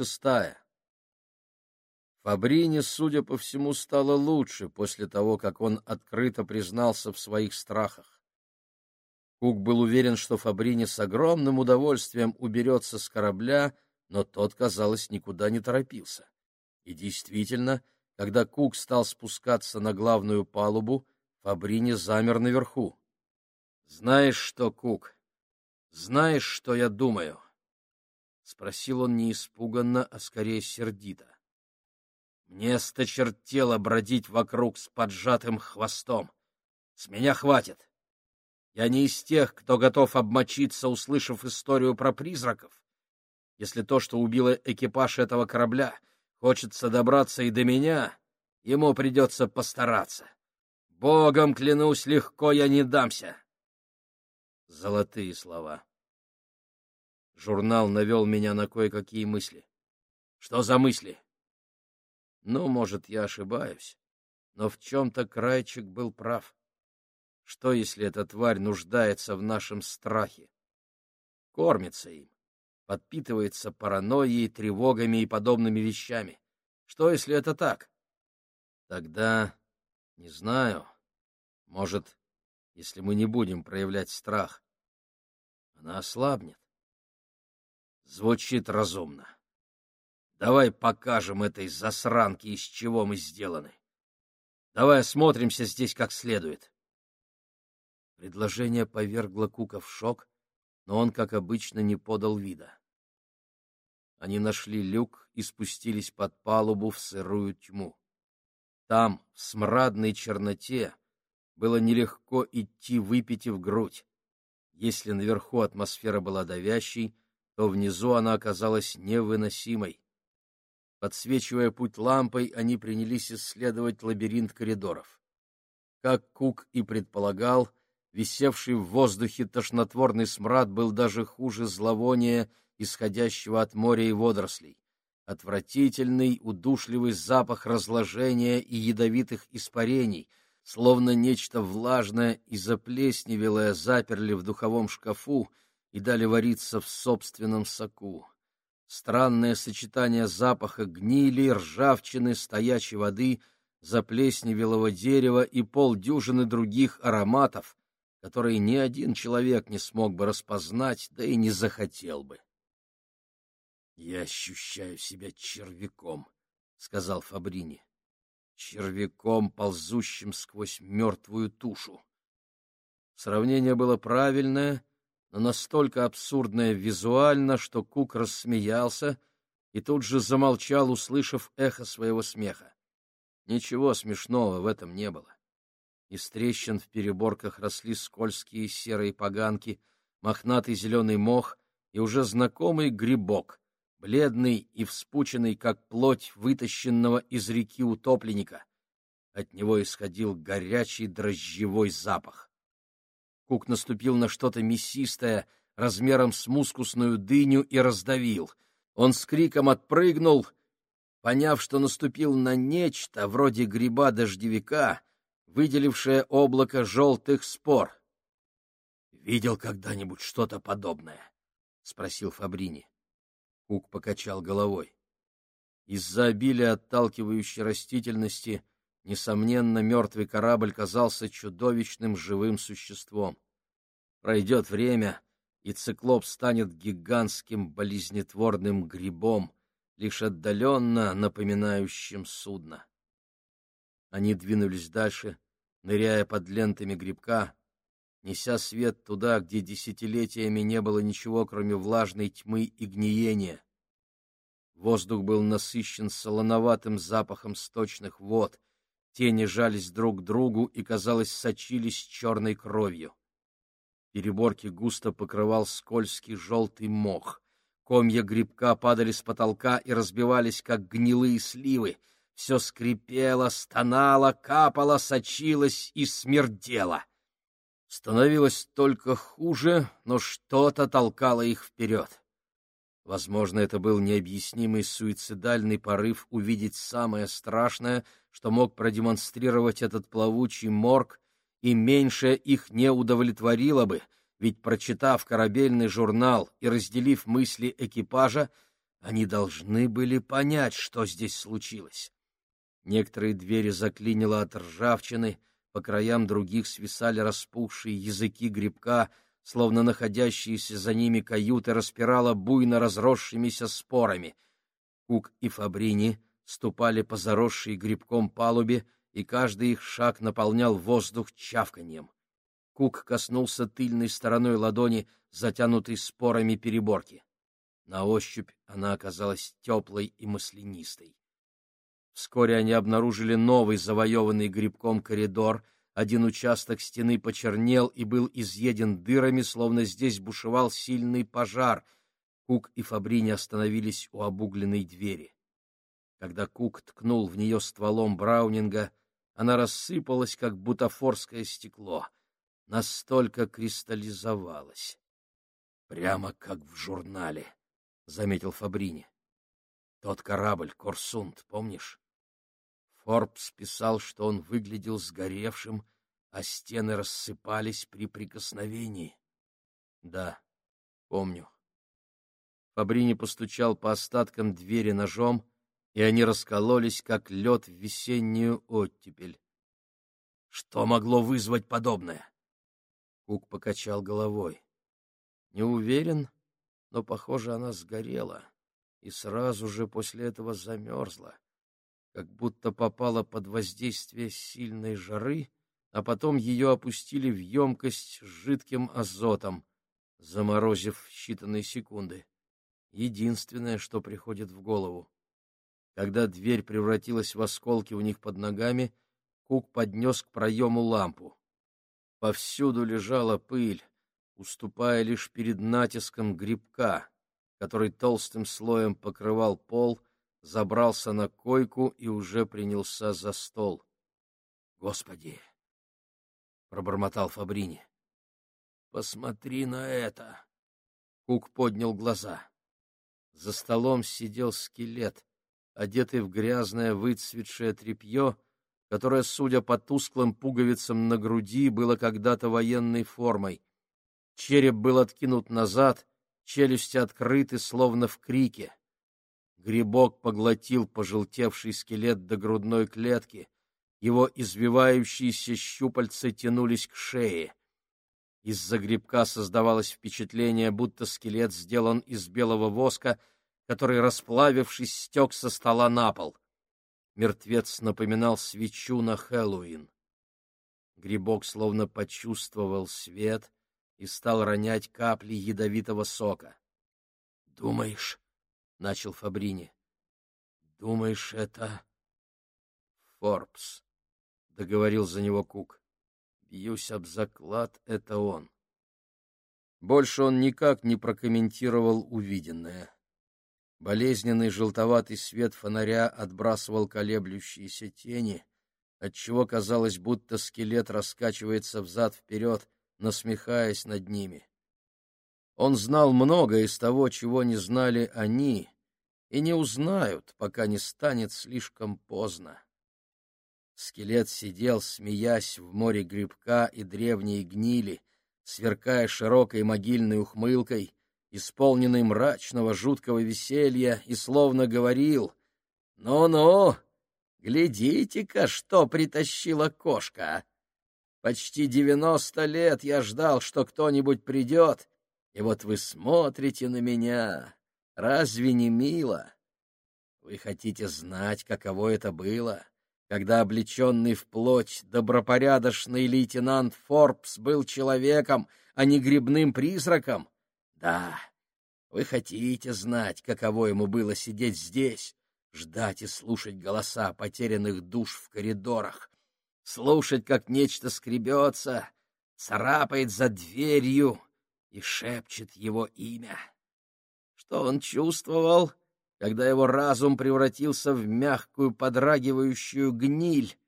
шестая. Фабрини, судя по всему, стало лучше после того, как он открыто признался в своих страхах. Кук был уверен, что Фабрини с огромным удовольствием уберется с корабля, но тот, казалось, никуда не торопился. И действительно, когда Кук стал спускаться на главную палубу, Фабрини замер наверху. — Знаешь что, Кук, знаешь, что я думаю? — спросил он не испуганно, а скорее сердито. Мне сточертело бродить вокруг с поджатым хвостом. С меня хватит. Я не из тех, кто готов обмочиться, услышав историю про призраков. Если то, что убило экипаж этого корабля, хочется добраться и до меня, ему придется постараться. Богом клянусь, легко я не дамся. Золотые слова. Журнал навел меня на кое-какие мысли. Что за мысли? Ну, может, я ошибаюсь, но в чем-то Крайчик был прав. Что, если эта тварь нуждается в нашем страхе? Кормится им, подпитывается паранойей, тревогами и подобными вещами. Что, если это так? Тогда, не знаю, может, если мы не будем проявлять страх, она ослабнет. Звучит разумно. Давай покажем этой засранке, из чего мы сделаны. Давай осмотримся здесь как следует. Предложение повергло Кука в шок, но он, как обычно, не подал вида. Они нашли люк и спустились под палубу в сырую тьму. Там, в смрадной черноте, было нелегко идти, выпитив грудь. Если наверху атмосфера была давящей, то внизу она оказалась невыносимой. Подсвечивая путь лампой, они принялись исследовать лабиринт коридоров. Как Кук и предполагал, висевший в воздухе тошнотворный смрад был даже хуже зловония, исходящего от моря и водорослей. Отвратительный, удушливый запах разложения и ядовитых испарений, словно нечто влажное и заплесневелое заперли в духовом шкафу и дали вариться в собственном соку. Странное сочетание запаха гнили, ржавчины, стоячей воды, заплесневелого дерева и полдюжины других ароматов, которые ни один человек не смог бы распознать, да и не захотел бы. — Я ощущаю себя червяком, — сказал Фабрини. — Червяком, ползущим сквозь мертвую тушу. Сравнение было правильное, но настолько абсурдное визуально, что Кук рассмеялся и тут же замолчал, услышав эхо своего смеха. Ничего смешного в этом не было. Из трещин в переборках росли скользкие серые поганки, мохнатый зеленый мох и уже знакомый грибок, бледный и вспученный, как плоть вытащенного из реки утопленника. От него исходил горячий дрожжевой запах. Кук наступил на что-то мясистое, размером с мускусную дыню, и раздавил. Он с криком отпрыгнул, поняв, что наступил на нечто вроде гриба-дождевика, выделившее облако желтых спор. — Видел когда-нибудь что-то подобное? — спросил Фабрини. Кук покачал головой. Из-за обилия отталкивающей растительности Несомненно, мертвый корабль казался чудовищным живым существом. Пройдет время, и циклоп станет гигантским болезнетворным грибом, лишь отдаленно напоминающим судно. Они двинулись дальше, ныряя под лентами грибка, неся свет туда, где десятилетиями не было ничего, кроме влажной тьмы и гниения. Воздух был насыщен солоноватым запахом сточных вод — Тени жались друг к другу и, казалось, сочились черной кровью. Переборки густо покрывал скользкий желтый мох. Комья грибка падали с потолка и разбивались, как гнилые сливы. Все скрипело, стонало, капало, сочилось и смердело. Становилось только хуже, но что-то толкало их вперед. Возможно, это был необъяснимый суицидальный порыв увидеть самое страшное, что мог продемонстрировать этот плавучий морг, и меньшее их не удовлетворило бы, ведь, прочитав корабельный журнал и разделив мысли экипажа, Они должны были понять, что здесь случилось. Некоторые двери заклинило от ржавчины, по краям других свисали распухшие языки грибка, словно находящиеся за ними каюты распирала буйно разросшимися спорами. Кук и Фабрини ступали по заросшей грибком палубе, и каждый их шаг наполнял воздух чавканьем. Кук коснулся тыльной стороной ладони, затянутой спорами переборки. На ощупь она оказалась теплой и маслянистой. Вскоре они обнаружили новый завоеванный грибком коридор. Один участок стены почернел и был изъеден дырами, словно здесь бушевал сильный пожар. Кук и Фабрини остановились у обугленной двери. Когда Кук ткнул в нее стволом Браунинга, она рассыпалась, как бутафорское стекло. Настолько кристаллизовалась. Прямо как в журнале, — заметил Фабрини. Тот корабль, Корсунд, помнишь? Форбс писал, что он выглядел сгоревшим, а стены рассыпались при прикосновении. Да, помню. Фабрини постучал по остаткам двери ножом, и они раскололись, как лед в весеннюю оттепель. Что могло вызвать подобное? Кук покачал головой. Не уверен, но, похоже, она сгорела и сразу же после этого замерзла, как будто попала под воздействие сильной жары, а потом ее опустили в емкость с жидким азотом, заморозив считанные секунды. Единственное, что приходит в голову. Когда дверь превратилась в осколки у них под ногами, Кук поднес к проему лампу. Повсюду лежала пыль, уступая лишь перед натиском грибка, который толстым слоем покрывал пол, забрался на койку и уже принялся за стол. — Господи! — пробормотал Фабрини. — Посмотри на это! Кук поднял глаза. За столом сидел скелет, одетый в грязное выцветшее тряпье, которое, судя по тусклым пуговицам на груди, было когда-то военной формой. Череп был откинут назад, челюсти открыты, словно в крике. Грибок поглотил пожелтевший скелет до грудной клетки, его извивающиеся щупальца тянулись к шее. Из-за грибка создавалось впечатление, будто скелет сделан из белого воска — который, расплавившись, стек со стола на пол. Мертвец напоминал свечу на Хэллоуин. Грибок словно почувствовал свет и стал ронять капли ядовитого сока. — Думаешь, — начал Фабрини, — думаешь, это... — Форбс, — договорил за него Кук. — Бьюсь об заклад, это он. Больше он никак не прокомментировал увиденное. Болезненный желтоватый свет фонаря отбрасывал колеблющиеся тени, отчего казалось, будто скелет раскачивается взад-вперед, насмехаясь над ними. Он знал многое из того, чего не знали они, и не узнают, пока не станет слишком поздно. Скелет сидел, смеясь в море грибка и древней гнили, сверкая широкой могильной ухмылкой, исполненный мрачного жуткого веселья, и словно говорил «Ну-ну, глядите-ка, что притащила кошка! Почти девяносто лет я ждал, что кто-нибудь придет, и вот вы смотрите на меня. Разве не мило? Вы хотите знать, каково это было?» когда облеченный в плоть добропорядочный лейтенант Форбс был человеком, а не грибным призраком, да, вы хотите знать, каково ему было сидеть здесь, ждать и слушать голоса потерянных душ в коридорах, слушать, как нечто скребется, царапает за дверью и шепчет его имя. Что он чувствовал, когда его разум превратился в мягкую подрагивающую гниль,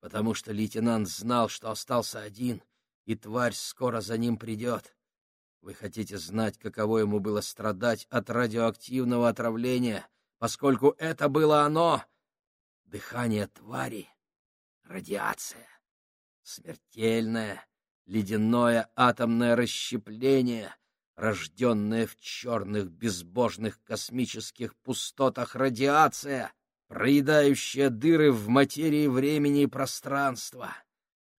потому что лейтенант знал, что остался один, и тварь скоро за ним придет. Вы хотите знать, каково ему было страдать от радиоактивного отравления, поскольку это было оно — дыхание твари, радиация, смертельное, ледяное атомное расщепление, рожденная в черных безбожных космических пустотах радиация, проедающая дыры в материи времени и пространства.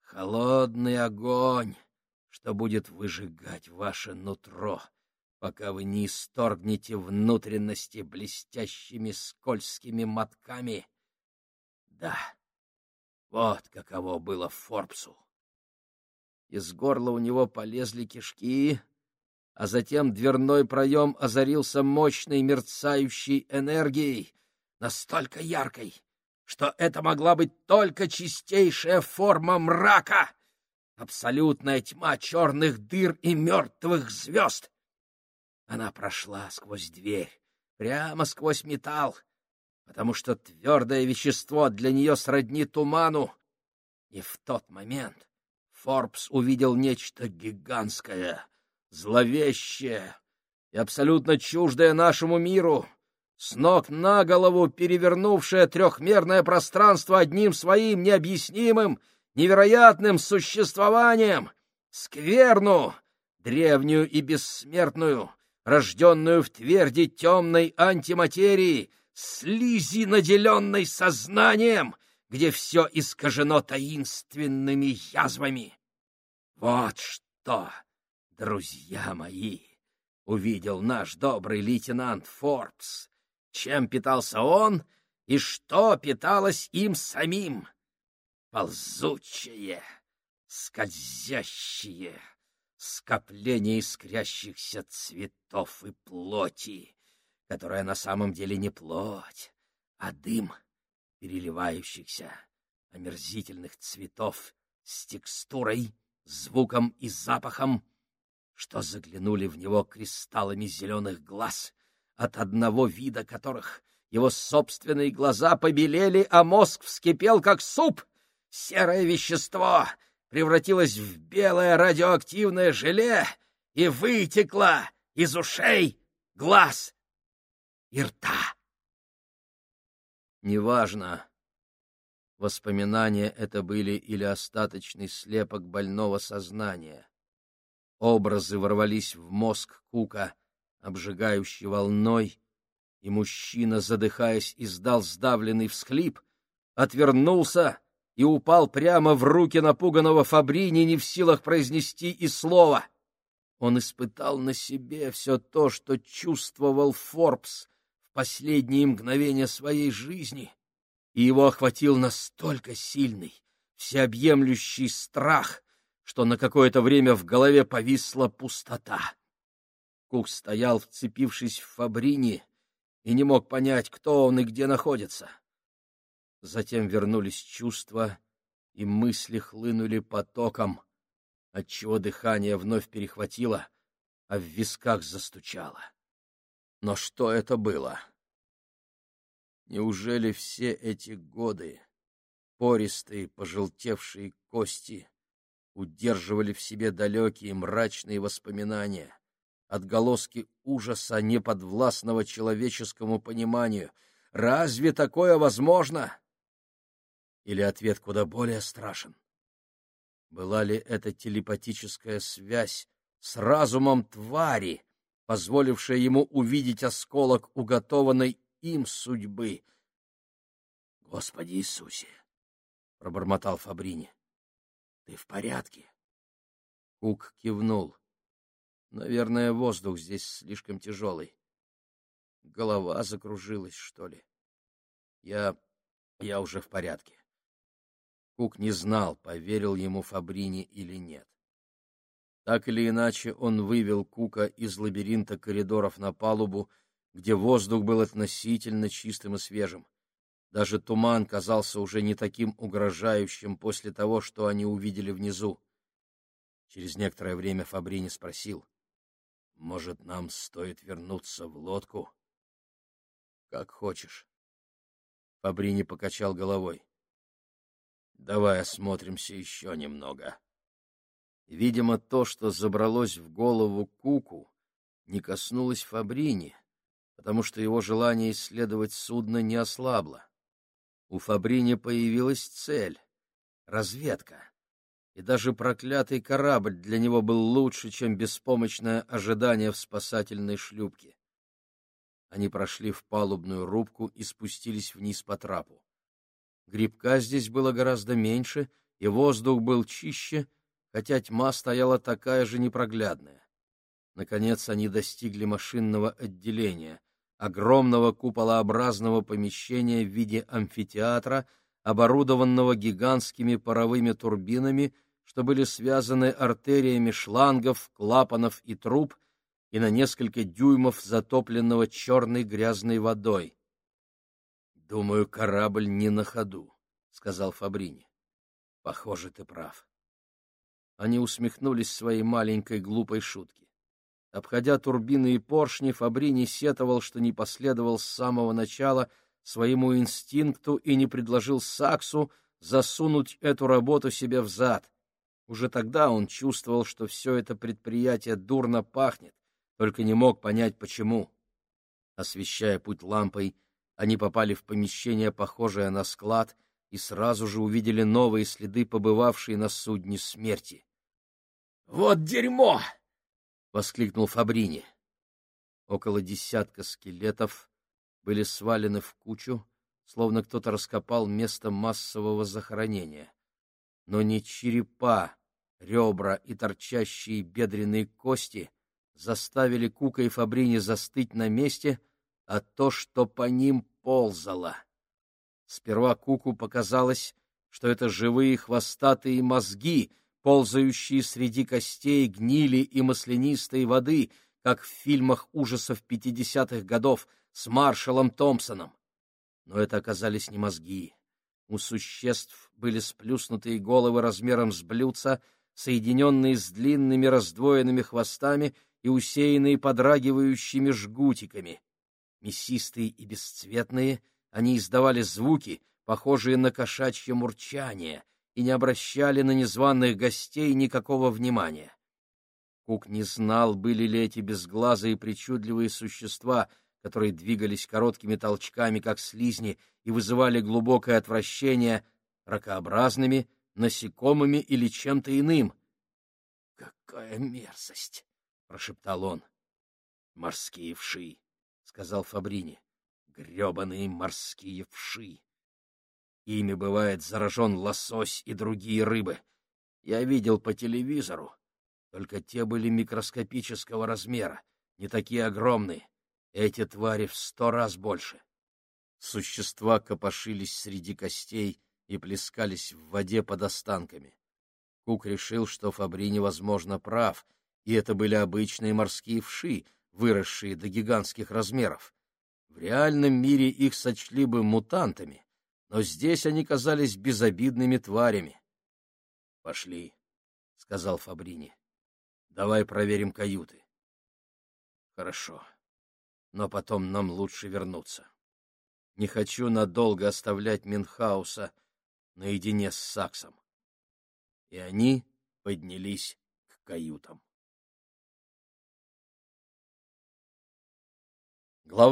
Холодный огонь, что будет выжигать ваше нутро, пока вы не исторгнете внутренности блестящими скользкими мотками. Да, вот каково было Форбсу. Из горла у него полезли кишки, а затем дверной проем озарился мощной мерцающей энергией, настолько яркой, что это могла быть только чистейшая форма мрака, абсолютная тьма черных дыр и мертвых звезд. Она прошла сквозь дверь, прямо сквозь металл, потому что твердое вещество для нее сродни туману. И в тот момент Форбс увидел нечто гигантское, зловещее и абсолютно чуждое нашему миру — с ног на голову перевернувшее трехмерное пространство одним своим необъяснимым, невероятным существованием, скверну, древнюю и бессмертную, рожденную в тверди темной антиматерии, слизи, наделенной сознанием, где все искажено таинственными язвами. Вот что, друзья мои, увидел наш добрый лейтенант Форбс, чем питался он и что питалось им самим. Ползучее, скользящее, скопление искрящихся цветов и плоти, которая на самом деле не плоть, а дым переливающихся омерзительных цветов с текстурой, звуком и запахом, что заглянули в него кристаллами зеленых глаз от одного вида которых его собственные глаза побелели, а мозг вскипел, как суп. Серое вещество превратилось в белое радиоактивное желе и вытекло из ушей, глаз и рта. Неважно, воспоминания это были или остаточный слепок больного сознания. Образы ворвались в мозг Кука, обжигающей волной, и мужчина, задыхаясь, издал сдавленный всхлип, отвернулся и упал прямо в руки напуганного Фабрини, не в силах произнести и слова. Он испытал на себе все то, что чувствовал Форбс последние мгновения своей жизни, и его охватил настолько сильный, всеобъемлющий страх, что на какое-то время в голове повисла пустота. Кук стоял, вцепившись в Фабрини, и не мог понять, кто он и где находится. Затем вернулись чувства, и мысли хлынули потоком, отчего дыхание вновь перехватило, а в висках застучало. Но что это было? Неужели все эти годы пористые, пожелтевшие кости удерживали в себе далекие мрачные воспоминания? отголоски ужаса, неподвластного человеческому пониманию. Разве такое возможно? Или ответ куда более страшен? Была ли это телепатическая связь с разумом твари, позволившая ему увидеть осколок уготованной им судьбы? Господи Иисусе! — пробормотал Фабрини. — Ты в порядке? Кук кивнул. Наверное, воздух здесь слишком тяжелый. Голова закружилась, что ли. Я... я уже в порядке. Кук не знал, поверил ему Фабрини или нет. Так или иначе, он вывел Кука из лабиринта коридоров на палубу, где воздух был относительно чистым и свежим. Даже туман казался уже не таким угрожающим после того, что они увидели внизу. Через некоторое время Фабрини спросил. Может, нам стоит вернуться в лодку? Как хочешь. Фабрини покачал головой. Давай осмотримся еще немного. Видимо, то, что забралось в голову Куку, не коснулось Фабрини, потому что его желание исследовать судно не ослабло. У Фабрини появилась цель — разведка. и даже проклятый корабль для него был лучше, чем беспомощное ожидание в спасательной шлюпке. Они прошли в палубную рубку и спустились вниз по трапу. Грибка здесь было гораздо меньше, и воздух был чище, хотя тьма стояла такая же непроглядная. Наконец они достигли машинного отделения, огромного куполообразного помещения в виде амфитеатра — оборудованного гигантскими паровыми турбинами, что были связаны артериями шлангов, клапанов и труб, и на несколько дюймов затопленного черной грязной водой. — Думаю, корабль не на ходу, — сказал Фабрини. — Похоже, ты прав. Они усмехнулись своей маленькой глупой шутке. Обходя турбины и поршни, Фабрини сетовал, что не последовал с самого начала — своему инстинкту и не предложил Саксу засунуть эту работу себе в зад. Уже тогда он чувствовал, что все это предприятие дурно пахнет, только не мог понять, почему. Освещая путь лампой, они попали в помещение, похожее на склад, и сразу же увидели новые следы, побывавшие на судне смерти. — Вот дерьмо! — воскликнул Фабрини. Около десятка скелетов были свалены в кучу, словно кто-то раскопал место массового захоронения. Но не черепа, ребра и торчащие бедренные кости заставили Кука и Фабрини застыть на месте, а то, что по ним ползало. Сперва Куку показалось, что это живые хвостатые мозги, ползающие среди костей, гнили и маслянистой воды, как в фильмах ужасов пятидесятых годов — с маршалом Томпсоном. Но это оказались не мозги. У существ были сплюснутые головы размером с блюдца, соединенные с длинными раздвоенными хвостами и усеянные подрагивающими жгутиками. Мясистые и бесцветные, они издавали звуки, похожие на кошачье мурчание, и не обращали на незваных гостей никакого внимания. Кук не знал, были ли эти безглазые причудливые существа которые двигались короткими толчками, как слизни, и вызывали глубокое отвращение ракообразными, насекомыми или чем-то иным. — Какая мерзость! — прошептал он. — Морские вши, — сказал Фабрини. — Гребаные морские вши! Ими бывает заражен лосось и другие рыбы. Я видел по телевизору, только те были микроскопического размера, не такие огромные. Эти твари в сто раз больше. Существа копошились среди костей и плескались в воде под останками. Кук решил, что Фабри невозможно прав, и это были обычные морские вши, выросшие до гигантских размеров. В реальном мире их сочли бы мутантами, но здесь они казались безобидными тварями. — Пошли, — сказал Фабрини. — Давай проверим каюты. — Хорошо но потом нам лучше вернуться. Не хочу надолго оставлять Минхауса наедине с Саксом. И они поднялись к каютам.